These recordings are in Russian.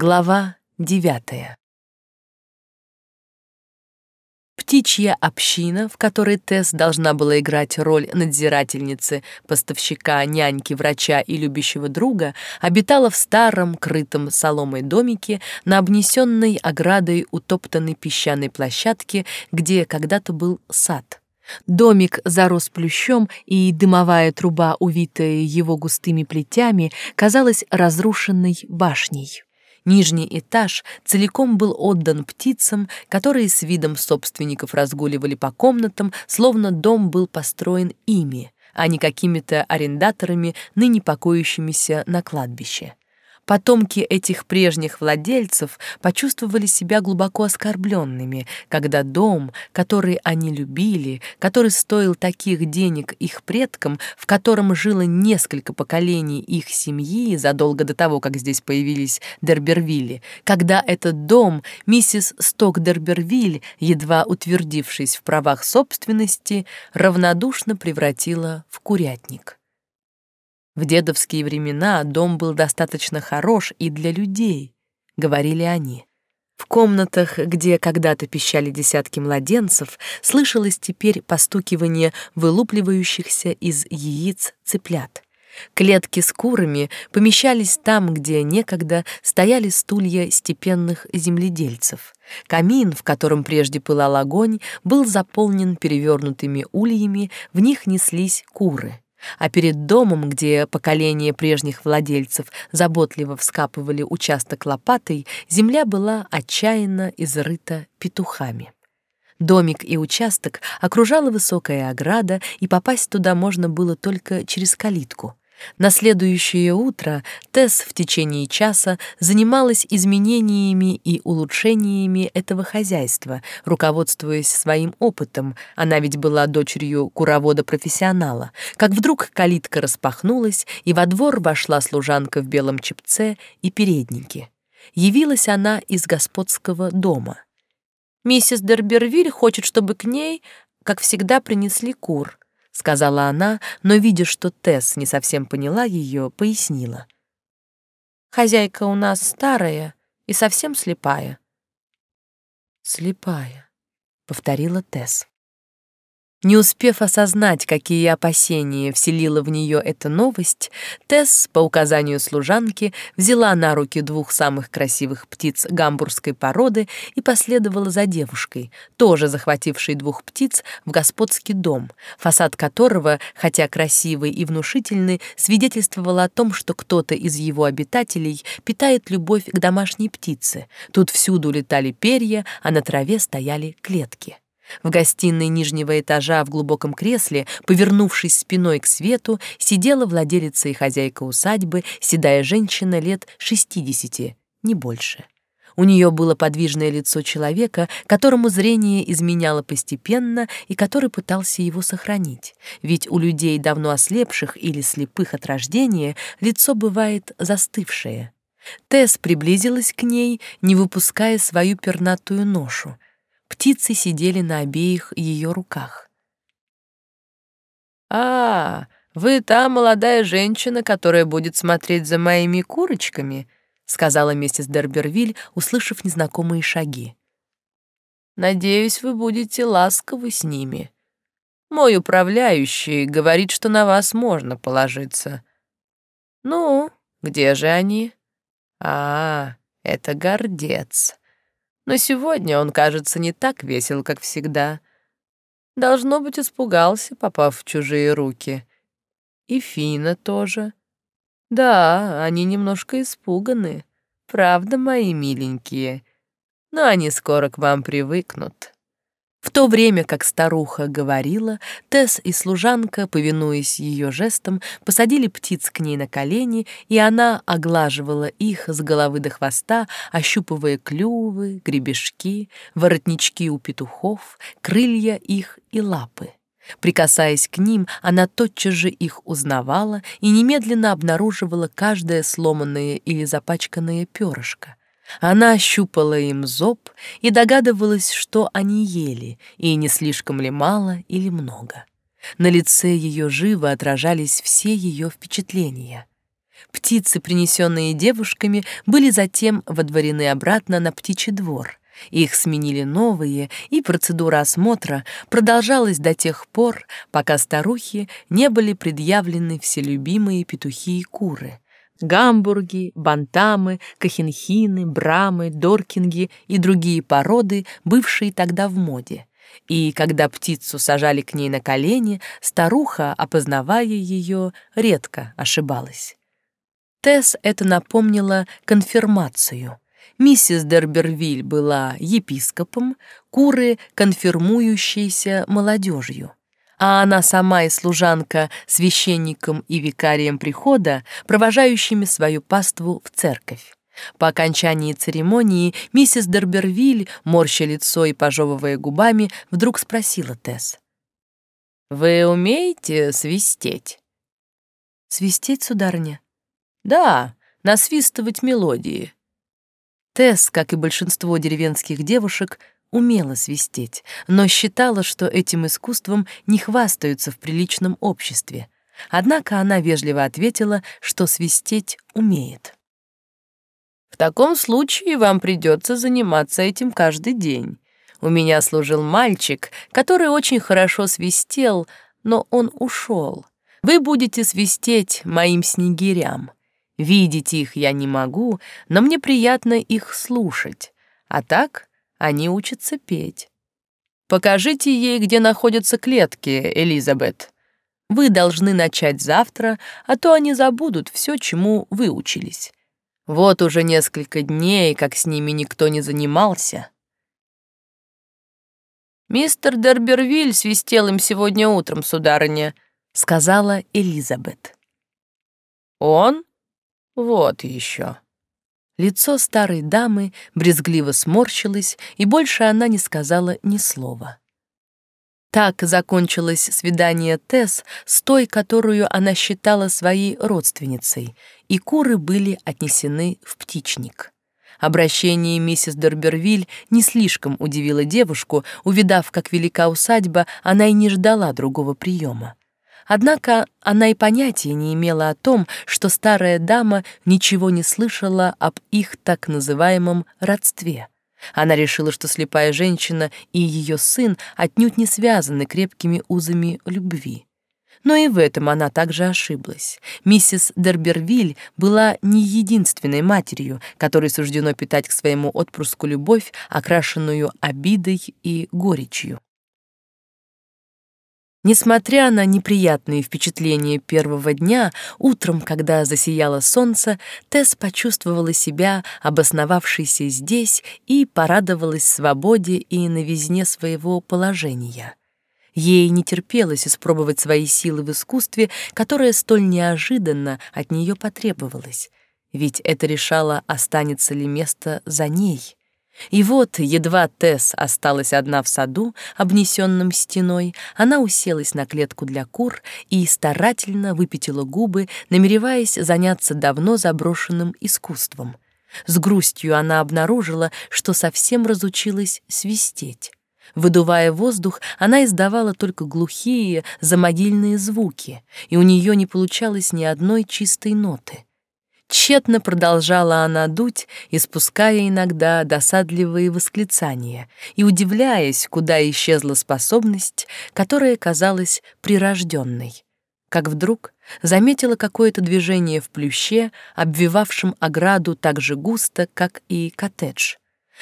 Глава девятая. Птичья община, в которой Тесс должна была играть роль надзирательницы, поставщика, няньки, врача и любящего друга, обитала в старом, крытом соломой домике на обнесенной оградой утоптанной песчаной площадке, где когда-то был сад. Домик зарос плющом, и дымовая труба, увитая его густыми плетями, казалась разрушенной башней. Нижний этаж целиком был отдан птицам, которые с видом собственников разгуливали по комнатам, словно дом был построен ими, а не какими-то арендаторами, ныне покоящимися на кладбище. Потомки этих прежних владельцев почувствовали себя глубоко оскорбленными, когда дом, который они любили, который стоил таких денег их предкам, в котором жило несколько поколений их семьи задолго до того, как здесь появились Дербервилли, когда этот дом миссис Сток-Дербервиль, едва утвердившись в правах собственности, равнодушно превратила в курятник. В дедовские времена дом был достаточно хорош и для людей, говорили они. В комнатах, где когда-то пищали десятки младенцев, слышалось теперь постукивание вылупливающихся из яиц цыплят. Клетки с курами помещались там, где некогда стояли стулья степенных земледельцев. Камин, в котором прежде пылал огонь, был заполнен перевернутыми ульями, в них неслись куры. А перед домом, где поколение прежних владельцев заботливо вскапывали участок лопатой, земля была отчаянно изрыта петухами. Домик и участок окружала высокая ограда, и попасть туда можно было только через калитку. На следующее утро Тесс в течение часа занималась изменениями и улучшениями этого хозяйства, руководствуясь своим опытом, она ведь была дочерью куровода-профессионала, как вдруг калитка распахнулась, и во двор вошла служанка в белом чепце и переднике. Явилась она из господского дома. «Миссис Дербервиль хочет, чтобы к ней, как всегда, принесли кур», сказала она, но, видя, что Тесс не совсем поняла ее, пояснила. «Хозяйка у нас старая и совсем слепая». «Слепая», — повторила Тесс. Не успев осознать, какие опасения вселила в нее эта новость, Тесс, по указанию служанки, взяла на руки двух самых красивых птиц гамбургской породы и последовала за девушкой, тоже захватившей двух птиц в господский дом, фасад которого, хотя красивый и внушительный, свидетельствовал о том, что кто-то из его обитателей питает любовь к домашней птице. Тут всюду летали перья, а на траве стояли клетки. В гостиной нижнего этажа в глубоком кресле, повернувшись спиной к свету, сидела владелица и хозяйка усадьбы, седая женщина лет шестидесяти, не больше. У нее было подвижное лицо человека, которому зрение изменяло постепенно и который пытался его сохранить. Ведь у людей, давно ослепших или слепых от рождения, лицо бывает застывшее. Тесс приблизилась к ней, не выпуская свою пернатую ношу — Птицы сидели на обеих ее руках. «А, вы та молодая женщина, которая будет смотреть за моими курочками», сказала миссис Дербервиль, услышав незнакомые шаги. «Надеюсь, вы будете ласковы с ними. Мой управляющий говорит, что на вас можно положиться. Ну, где же они? А, это гордец но сегодня он, кажется, не так весел, как всегда. Должно быть, испугался, попав в чужие руки. И Фина тоже. Да, они немножко испуганы. Правда, мои миленькие. Но они скоро к вам привыкнут. В то время, как старуха говорила, Тесс и служанка, повинуясь ее жестам, посадили птиц к ней на колени, и она оглаживала их с головы до хвоста, ощупывая клювы, гребешки, воротнички у петухов, крылья их и лапы. Прикасаясь к ним, она тотчас же их узнавала и немедленно обнаруживала каждое сломанное или запачканное перышко. Она ощупала им зоб и догадывалась, что они ели, и не слишком ли мало или много. На лице ее живо отражались все ее впечатления. Птицы, принесенные девушками, были затем водворены обратно на птичий двор. Их сменили новые, и процедура осмотра продолжалась до тех пор, пока старухи не были предъявлены вселюбимые петухи и куры. Гамбурги, бантамы, кахинхины, брамы, доркинги и другие породы, бывшие тогда в моде. И когда птицу сажали к ней на колени, старуха, опознавая ее, редко ошибалась. Тесс это напомнило конфирмацию. Миссис Дербервиль была епископом, куры — конфирмующейся молодежью а она сама и служанка священником и викарием прихода, провожающими свою паству в церковь. По окончании церемонии миссис Дербервиль, морща лицо и пожевывая губами, вдруг спросила Тесс. «Вы умеете свистеть?» «Свистеть, сударыня?» «Да, насвистывать мелодии». Тесс, как и большинство деревенских девушек, умела свистеть, но считала, что этим искусством не хвастаются в приличном обществе. Однако она вежливо ответила, что свистеть умеет. «В таком случае вам придется заниматься этим каждый день. У меня служил мальчик, который очень хорошо свистел, но он ушел. Вы будете свистеть моим снегирям. Видеть их я не могу, но мне приятно их слушать. А так они учатся петь. Покажите ей, где находятся клетки, Элизабет. Вы должны начать завтра, а то они забудут все, чему выучились. Вот уже несколько дней, как с ними никто не занимался. «Мистер Дербервиль свистел им сегодня утром, сударыня», — сказала Элизабет. «Он? Вот еще». Лицо старой дамы брезгливо сморщилось, и больше она не сказала ни слова. Так закончилось свидание Тесс с той, которую она считала своей родственницей, и куры были отнесены в птичник. Обращение миссис Дербервиль не слишком удивило девушку, увидав, как велика усадьба, она и не ждала другого приема. Однако она и понятия не имела о том, что старая дама ничего не слышала об их так называемом родстве. Она решила, что слепая женщина и ее сын отнюдь не связаны крепкими узами любви. Но и в этом она также ошиблась. Миссис Дербервиль была не единственной матерью, которой суждено питать к своему отпрыску любовь, окрашенную обидой и горечью. Несмотря на неприятные впечатления первого дня, утром, когда засияло солнце, Тесс почувствовала себя обосновавшейся здесь и порадовалась свободе и новизне своего положения. Ей не терпелось испробовать свои силы в искусстве, которое столь неожиданно от нее потребовалось, ведь это решало, останется ли место за ней. И вот, едва Тесс осталась одна в саду, обнесенном стеной, она уселась на клетку для кур и старательно выпятила губы, намереваясь заняться давно заброшенным искусством. С грустью она обнаружила, что совсем разучилась свистеть. Выдувая воздух, она издавала только глухие, замогильные звуки, и у нее не получалось ни одной чистой ноты. Тщетно продолжала она дуть, испуская иногда досадливые восклицания и удивляясь, куда исчезла способность, которая казалась прирожденной. Как вдруг заметила какое-то движение в плюще, обвивавшем ограду так же густо, как и коттедж.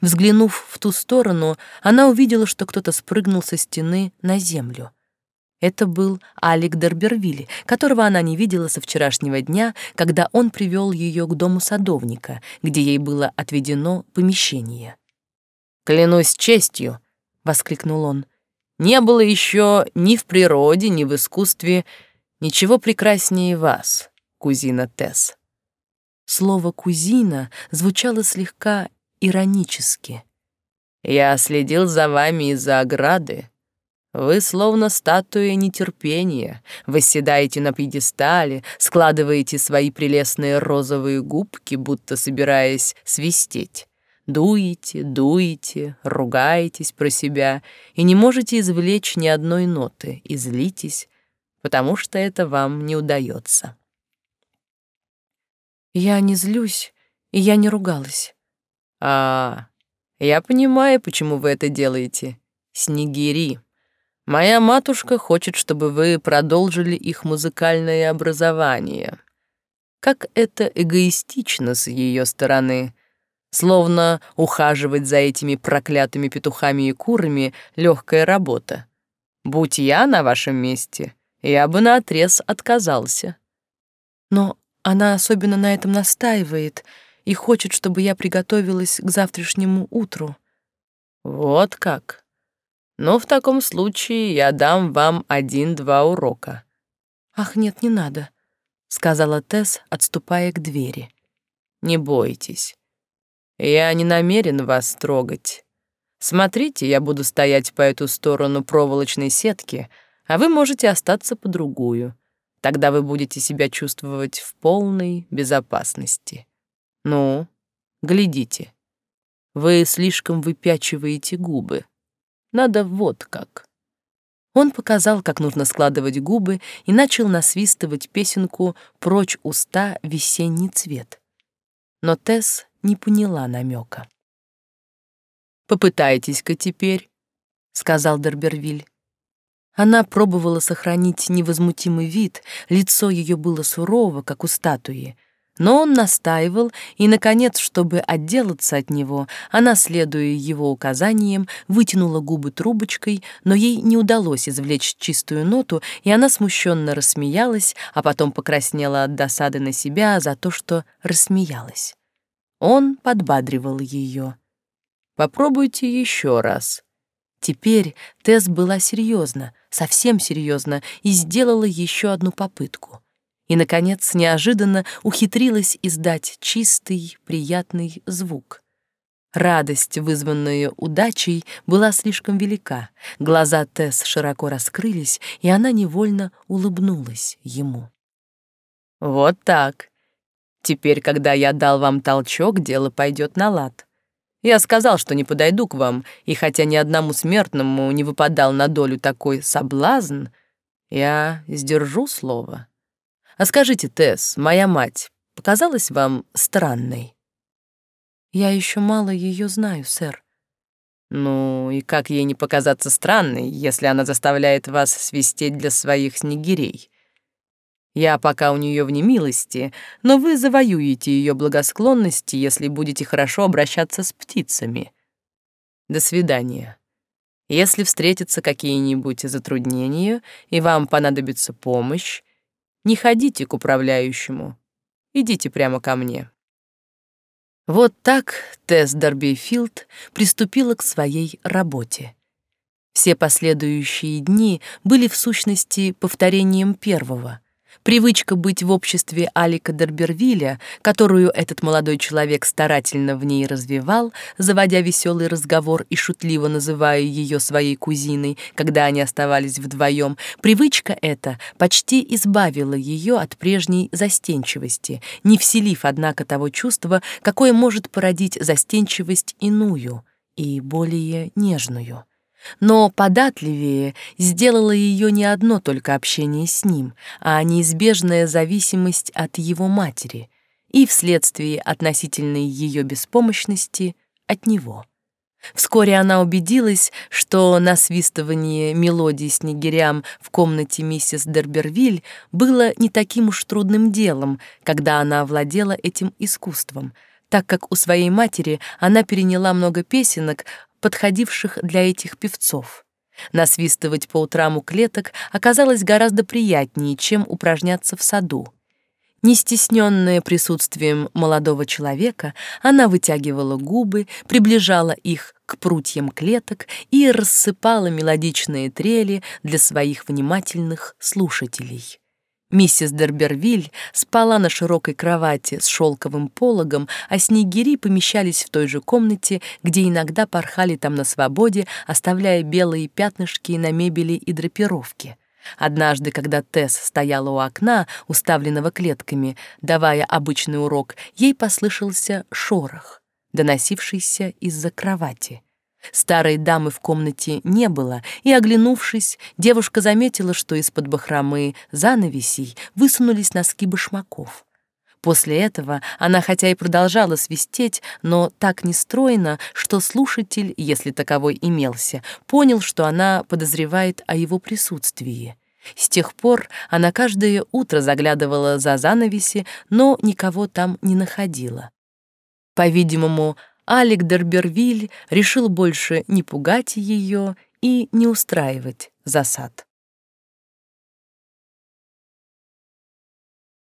Взглянув в ту сторону, она увидела, что кто-то спрыгнул со стены на землю. Это был Алик Дербервилли, которого она не видела со вчерашнего дня, когда он привел ее к дому садовника, где ей было отведено помещение. «Клянусь честью!» — воскликнул он. «Не было еще ни в природе, ни в искусстве ничего прекраснее вас, кузина Тесс». Слово «кузина» звучало слегка иронически. «Я следил за вами из-за ограды, вы словно статуя нетерпения, восседаете на пьедестале, складываете свои прелестные розовые губки, будто собираясь свистеть. Дуете, дуете, ругаетесь про себя и не можете извлечь ни одной ноты и злитесь, потому что это вам не удается. Я не злюсь, и я не ругалась. А, я понимаю, почему вы это делаете. Снегири. Моя матушка хочет, чтобы вы продолжили их музыкальное образование. Как это эгоистично с ее стороны. Словно ухаживать за этими проклятыми петухами и курами — легкая работа. Будь я на вашем месте, я бы наотрез отказался. Но она особенно на этом настаивает и хочет, чтобы я приготовилась к завтрашнему утру. Вот как. Ну, в таком случае я дам вам один-два урока. Ах, нет, не надо, сказала Тесс, отступая к двери. Не бойтесь. Я не намерен вас трогать. Смотрите, я буду стоять по эту сторону проволочной сетки, а вы можете остаться по другую. Тогда вы будете себя чувствовать в полной безопасности. Ну, глядите. Вы слишком выпячиваете губы. Надо вот как. Он показал, как нужно складывать губы, и начал насвистывать песенку «Прочь уста, весенний цвет». Но Тесс не поняла намека. «Попытайтесь-ка теперь», — сказал Дербервиль. Она пробовала сохранить невозмутимый вид, лицо ее было сурово, как у статуи. Но он настаивал, и, наконец, чтобы отделаться от него, она, следуя его указаниям, вытянула губы трубочкой, но ей не удалось извлечь чистую ноту, и она смущенно рассмеялась, а потом покраснела от досады на себя за то, что рассмеялась. Он подбадривал ее. «Попробуйте еще раз», Теперь Тесс была серьезна, совсем серьезна, и сделала еще одну попытку. И, наконец, неожиданно ухитрилась издать чистый, приятный звук. Радость, вызванная удачей, была слишком велика. Глаза Тесс широко раскрылись, и она невольно улыбнулась ему. «Вот так. Теперь, когда я дал вам толчок, дело пойдет на лад. Я сказал, что не подойду к вам, и хотя ни одному смертному не выпадал на долю такой соблазн, я сдержу слово. А скажите, Тесс, моя мать, показалась вам странной? Я еще мало ее знаю, сэр. Ну, и как ей не показаться странной, если она заставляет вас свистеть для своих снегирей? Я пока у нее в немилости, но вы завоюете ее благосклонности, если будете хорошо обращаться с птицами. До свидания. Если встретятся какие-нибудь затруднения и вам понадобится помощь, не ходите к управляющему, идите прямо ко мне. Вот так Тесс Дорбейфилд приступила к своей работе. Все последующие дни были в сущности повторением первого — Привычка быть в обществе Алика Дербервиля, которую этот молодой человек старательно в ней развивал, заводя веселый разговор и шутливо называя ее своей кузиной, когда они оставались вдвоем, привычка эта почти избавила ее от прежней застенчивости, не вселив, однако, того чувства, какое может породить застенчивость иную и более нежную. Но податливее сделало ее не одно только общение с ним, а неизбежная зависимость от его матери и вследствие относительной ее беспомощности от него. Вскоре она убедилась, что насвистывание мелодии снегирям в комнате миссис Дербервиль было не таким уж трудным делом, когда она овладела этим искусством, так как у своей матери она переняла много песенок, подходивших для этих певцов. Насвистывать по утрам у клеток оказалось гораздо приятнее, чем упражняться в саду. Не стесненная присутствием молодого человека, она вытягивала губы, приближала их к прутьям клеток и рассыпала мелодичные трели для своих внимательных слушателей. Миссис Дербервиль спала на широкой кровати с шелковым пологом, а снегири помещались в той же комнате, где иногда порхали там на свободе, оставляя белые пятнышки на мебели и драпировке. Однажды, когда Тесс стояла у окна, уставленного клетками, давая обычный урок, ей послышался шорох, доносившийся из-за кровати. Старой дамы в комнате не было, и, оглянувшись, девушка заметила, что из-под бахромы занавесей высунулись носки башмаков. После этого она хотя и продолжала свистеть, но так нестройно, что слушатель, если таковой имелся, понял, что она подозревает о его присутствии. С тех пор она каждое утро заглядывала за занавеси, но никого там не находила. По-видимому, Алик Дербервиль решил больше не пугать ее и не устраивать засад.